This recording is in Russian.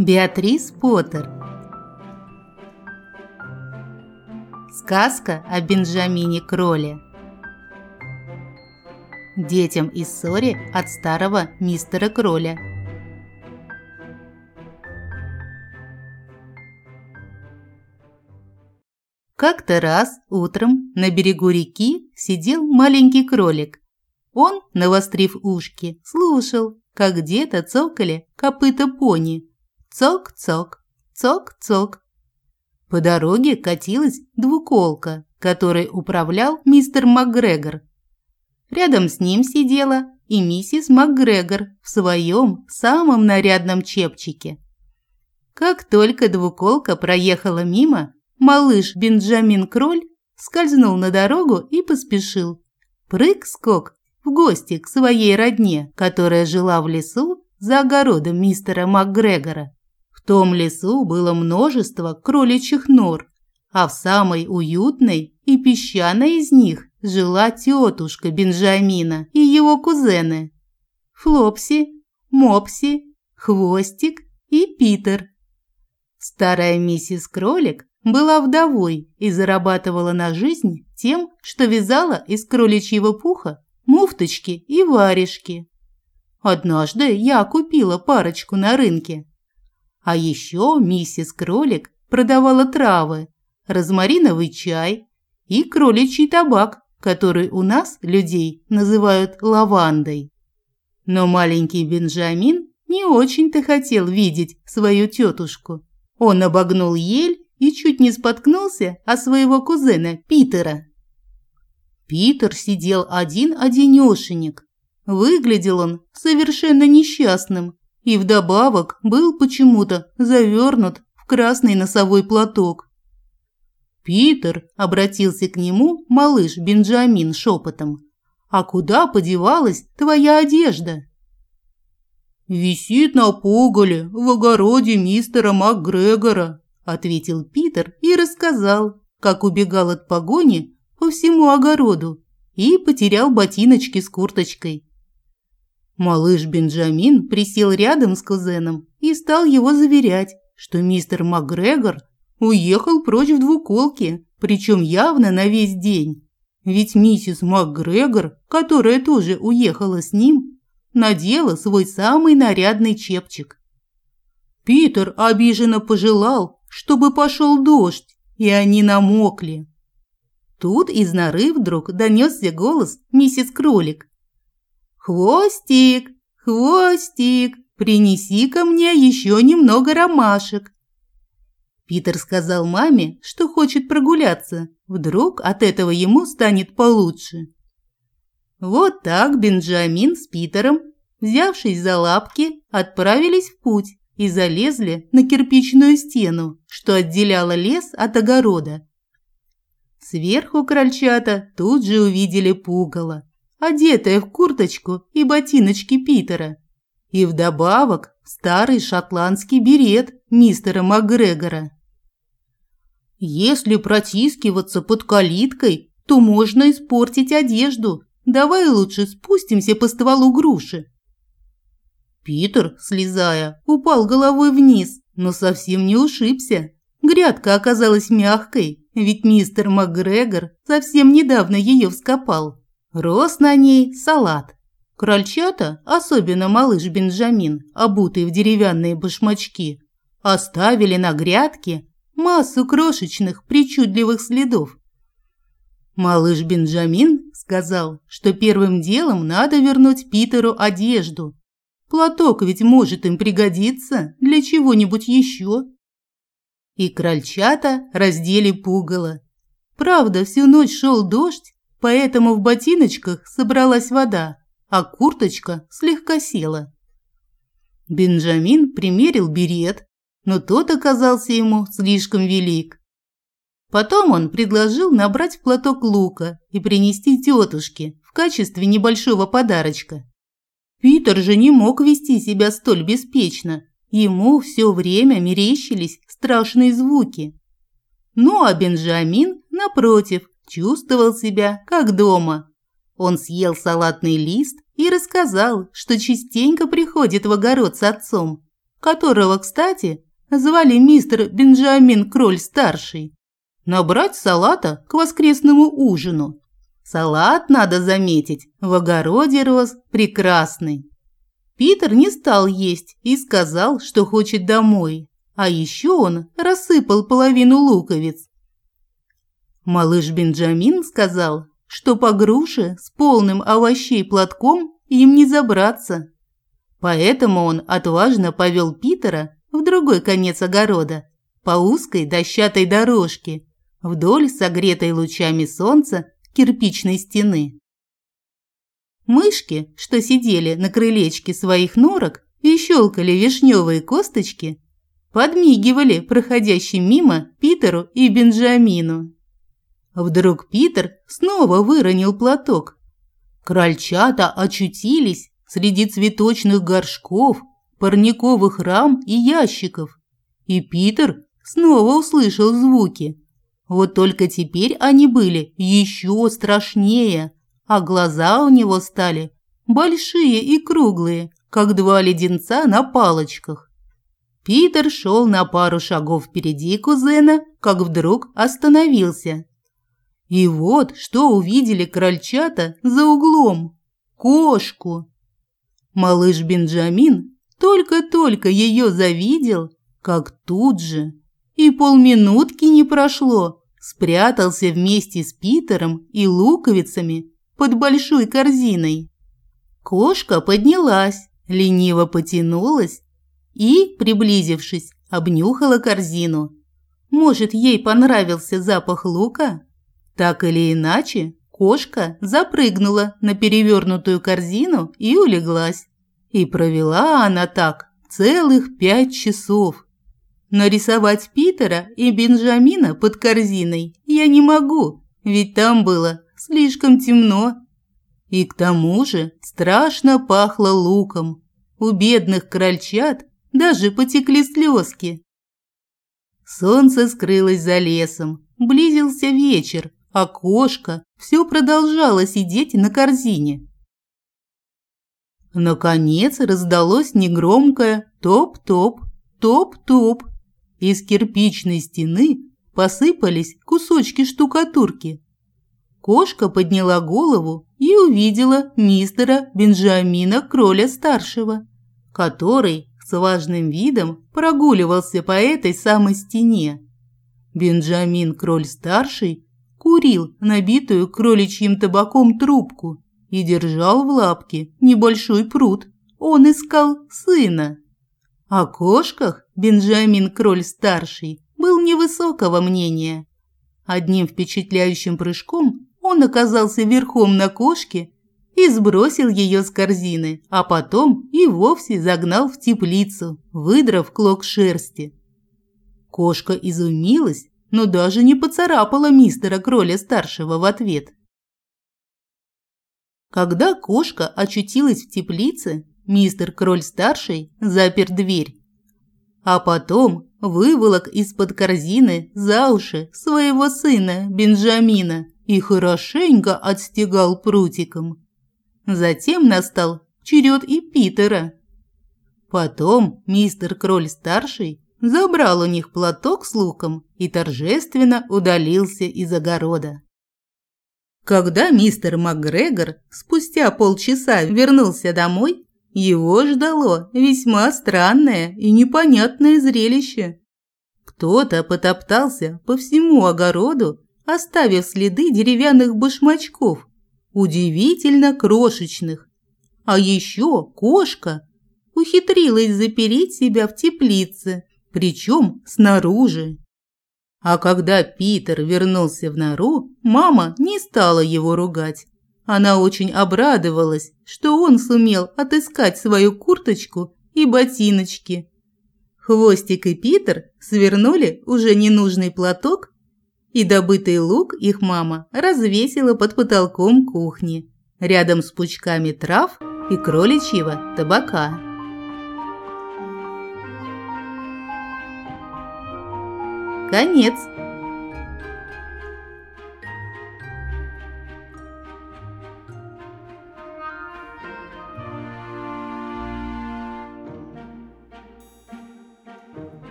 Беатрис Поттер. Сказка о Бенджамине Кроле Детям из ссоре от старого мистера Кроля Как-то раз утром на берегу реки сидел маленький кролик. Он, навострив ушки, слушал, как где-то цокали копыта пони – Цок-цок, цок-цок. По дороге катилась двуколка, которой управлял мистер МакГрегор. Рядом с ним сидела и миссис МакГрегор в своем самом нарядном чепчике. Как только двуколка проехала мимо, малыш Бенджамин Кроль скользнул на дорогу и поспешил. Прыг-скок в гости к своей родне, которая жила в лесу за огородом мистера МакГрегора том лесу было множество кроличьих нор, а в самой уютной и песчаной из них жила тетушка Бенджамина и его кузены – Флопси, Мопси, Хвостик и Питер. Старая миссис Кролик была вдовой и зарабатывала на жизнь тем, что вязала из кроличьего пуха муфточки и варежки. Однажды я купила парочку на рынке, а еще миссис Кролик продавала травы, розмариновый чай и кроличий табак, который у нас, людей, называют лавандой. Но маленький Бенджамин не очень-то хотел видеть свою тетушку. Он обогнул ель и чуть не споткнулся о своего кузена Питера. Питер сидел один-одинешенек. Выглядел он совершенно несчастным и вдобавок был почему-то завернут в красный носовой платок. Питер обратился к нему малыш Бенджамин шепотом. «А куда подевалась твоя одежда?» «Висит на пугале в огороде мистера МакГрегора», ответил Питер и рассказал, как убегал от погони по всему огороду и потерял ботиночки с курточкой. Малыш Бенджамин присел рядом с кузеном и стал его заверять, что мистер МакГрегор уехал прочь в двуколке, причем явно на весь день. Ведь миссис МакГрегор, которая тоже уехала с ним, надела свой самый нарядный чепчик. Питер обиженно пожелал, чтобы пошел дождь, и они намокли. Тут из норы вдруг донесся голос миссис Кролик. «Хвостик, хвостик, принеси ко мне еще немного ромашек». Питер сказал маме, что хочет прогуляться. Вдруг от этого ему станет получше. Вот так Бенджамин с Питером, взявшись за лапки, отправились в путь и залезли на кирпичную стену, что отделяла лес от огорода. Сверху крольчата тут же увидели пугало одетая в курточку и ботиночки Питера. И вдобавок старый шотландский берет мистера МакГрегора. Если протискиваться под калиткой, то можно испортить одежду. Давай лучше спустимся по стволу груши. Питер, слезая, упал головой вниз, но совсем не ушибся. Грядка оказалась мягкой, ведь мистер МакГрегор совсем недавно ее вскопал. Рос на ней салат. Крольчата, особенно малыш Бенджамин, обутый в деревянные башмачки, оставили на грядке массу крошечных причудливых следов. Малыш Бенджамин сказал, что первым делом надо вернуть Питеру одежду. Платок ведь может им пригодиться для чего-нибудь еще. И крольчата раздели пугало. Правда, всю ночь шел дождь, поэтому в ботиночках собралась вода, а курточка слегка села. Бенджамин примерил берет, но тот оказался ему слишком велик. Потом он предложил набрать в платок лука и принести тетушке в качестве небольшого подарочка. Питер же не мог вести себя столь беспечно. Ему все время мерещились страшные звуки. Ну а Бенджамин, напротив, чувствовал себя как дома. Он съел салатный лист и рассказал, что частенько приходит в огород с отцом. которого, кстати, звали мистер Бенджамин Кроль-старший, набрать салата к воскресному ужину. Салат, надо заметить, в огороде рос прекрасный. Питер не стал есть и сказал, что хочет домой. А еще он рассыпал половину луковиц. Малыш Бенджамин сказал, что по груше с полным овощей платком им не забраться. Поэтому он отважно повел Питера в другой конец огорода, по узкой дощатой дорожке, вдоль согретой лучами солнца кирпичной стены. Мышки, что сидели на крылечке своих норок и щелкали вишневые косточки, подмигивали проходящим мимо Питеру и Бенджамину. Вдруг Питер снова выронил платок. Крольчата очутились среди цветочных горшков, парниковых рам и ящиков. И Питер снова услышал звуки. Вот только теперь они были еще страшнее, а глаза у него стали большие и круглые, как два леденца на палочках. Питер шел на пару шагов впереди кузена, как вдруг остановился. И вот что увидели крольчата за углом. Кошку. Малыш Бенджамин только-только ее завидел, как тут же, и полминутки не прошло, спрятался вместе с Питером и луковицами под большой корзиной. Кошка поднялась, лениво потянулась и, приблизившись, обнюхала корзину. Может, ей понравился запах лука? Так или иначе, кошка запрыгнула на перевернутую корзину и улеглась. И провела она так целых пять часов. Нарисовать Питера и Бенджамина под корзиной я не могу, ведь там было слишком темно. И к тому же страшно пахло луком. У бедных крольчат даже потекли слезки. Солнце скрылось за лесом, близился вечер, а кошка все продолжала сидеть на корзине. Наконец раздалось негромкое топ-топ, топ-топ. Из кирпичной стены посыпались кусочки штукатурки. Кошка подняла голову и увидела мистера Бенджамина Кроля-старшего, который с важным видом прогуливался по этой самой стене. Бенджамин Кроль-старший курил набитую кроличьим табаком трубку и держал в лапке небольшой пруд. Он искал сына. О кошках Бенджамин Кроль-старший был невысокого мнения. Одним впечатляющим прыжком он оказался верхом на кошке и сбросил ее с корзины, а потом и вовсе загнал в теплицу, выдрав клок шерсти. Кошка изумилась, но даже не поцарапала мистера Кроля-старшего в ответ. Когда кошка очутилась в теплице, мистер Кроль-старший запер дверь, а потом выволок из-под корзины за уши своего сына Бенджамина и хорошенько отстегал прутиком. Затем настал черед и Питера. Потом мистер Кроль-старший забрал у них платок с луком и торжественно удалился из огорода. Когда мистер МакГрегор спустя полчаса вернулся домой, его ждало весьма странное и непонятное зрелище. Кто-то потоптался по всему огороду, оставив следы деревянных башмачков, удивительно крошечных. А еще кошка ухитрилась запереть себя в теплице, причем снаружи. А когда Питер вернулся в нору, мама не стала его ругать. Она очень обрадовалась, что он сумел отыскать свою курточку и ботиночки. Хвостик и Питер свернули уже ненужный платок, и добытый лук их мама развесила под потолком кухни, рядом с пучками трав и кроличьего табака. Конец.